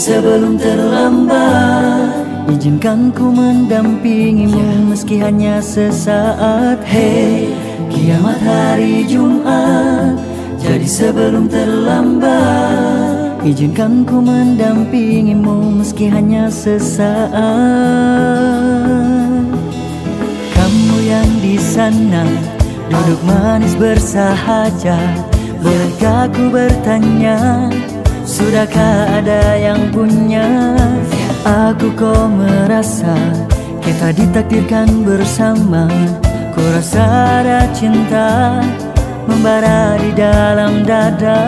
sebelum terlambat Izinkan ku mendampingimu meski hanya sesaat. Hey, kiamat hari Jumat Jadi sebelum terlambat Izinkan ku mendampingimu meski hanya sesaat. Kamu yang di sana duduk manis bersahaja Bolehkah ku bertanya Sudahkah ada yang punya? Aku kau merasa kita ditakdirkan bersama. Ku rasa ada cinta membara di dalam dada.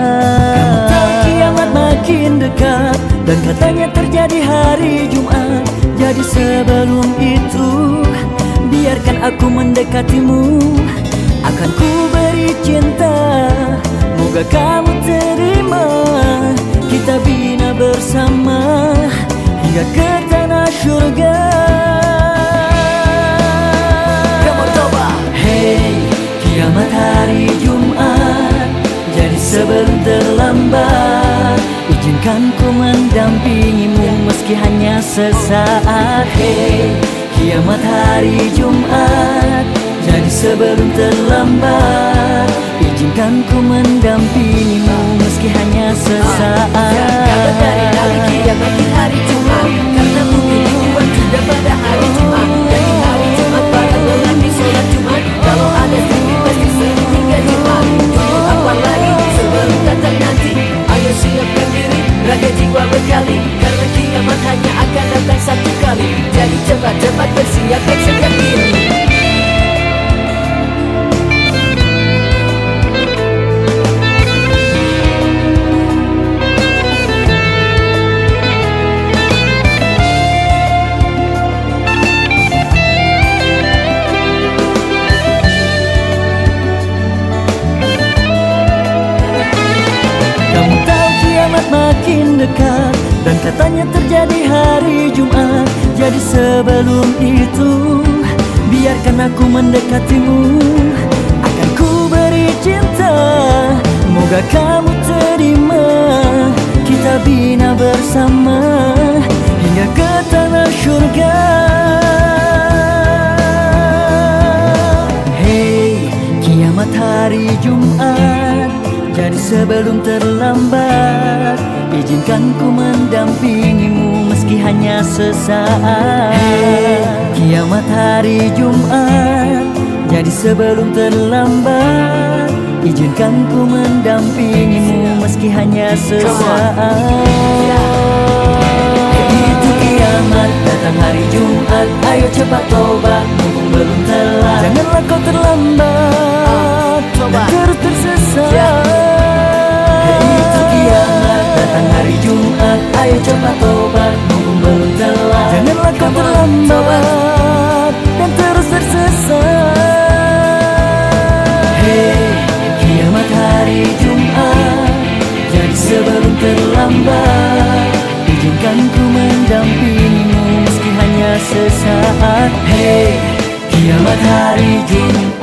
Kiamat makin dekat Dan katanya terjadi hari Jumat. Jadi sebelum itu Biarkan aku mendekatimu. Akan ku beri cinta Moga kamu terima. Kita bina bersama hingga ke tanah surga. Kamu coba Hey, kiamat hari Jumat Jadi sebelum terlambat Izinkan ku mendampingimu meski hanya sesaat. Hey, kiamat hari Jumat Jadi sebelum terlambat Izinkan ku mendampingimu meski hanya sesaat. Berkali Karena kiamat hanya akan datang satu kali. Jadi cepat-cepat bersiapkan katanya terjadi hari Jumat Jadi sebelum itu Biarkan aku mendekatimu. Akan ku beri cinta Moga kamu terima. Kita bina bersama Hingga ke tanah surga. Hey, kiamat hari Jumat Jadi sebelum terlambat Izinkan ku mendampingimu meski hanya sesaat. Hey, kiamat hari Jumat Jadi sebelum terlambat. Izinkan ku mendampingimu meski hanya sesaat kau terlambat Dan terus tersesat. Hey, kiamat hari Jumat Jadi sebelum terlambat Izinkan ku mendampingimu meski hanya sesaat. Hey, kiamat hari Jumat